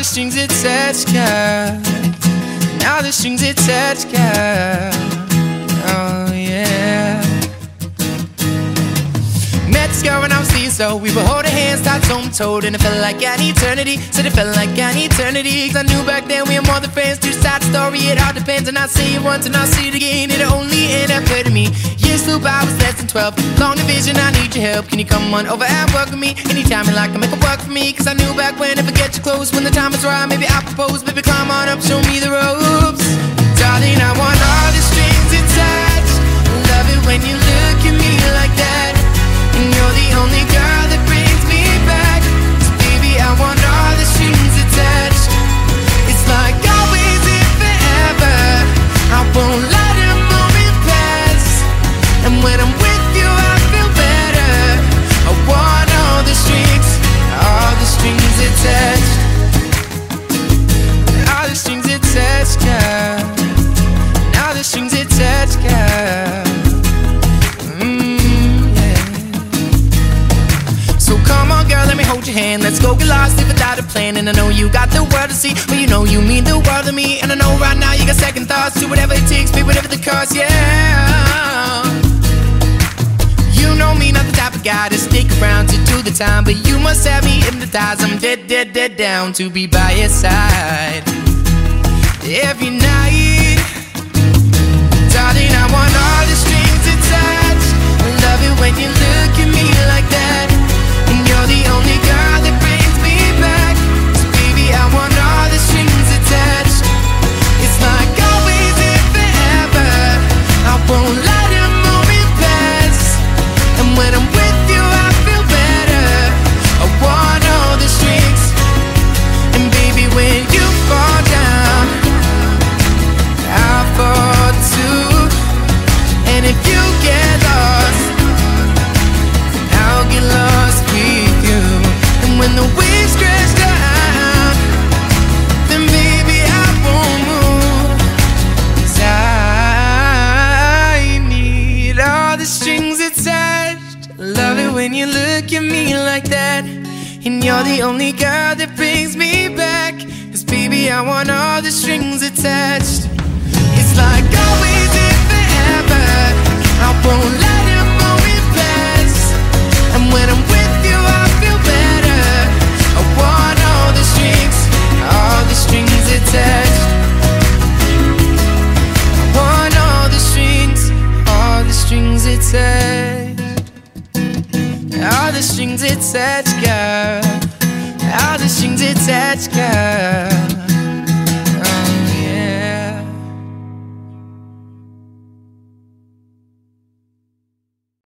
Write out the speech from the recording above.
the strings attached, girl. Now the strings attached, girl. Oh yeah. Met this girl when I was seeing so We were holding hands, tied toe to toe And it felt like an eternity Said it felt like an eternity Cause I knew back then we were more than friends Two side story, it all depends And I see it once and I see it again It only end up hurting me Years flew by, I was less than 12 Long I need your help. Can you come on over and work with me? Anytime you like, make it work for me. Cause I knew back when if I get you close When the time is right, maybe I propose. Baby, climb on up, show me the ropes hand. Let's go get lost if without a plan. And I know you got the world to see, but you know you mean the world to me. And I know right now you got second thoughts. Do whatever it takes, be whatever the cost, yeah. You know me, not the type of guy to stick around to do the time, but you must have me hypnotized. I'm dead, dead, dead down to be by your side every night. When you look at me like that. And you're the only girl that brings me back. Cause baby, I want all the strings attached. All the strings attached, girl. All the strings attached, girl.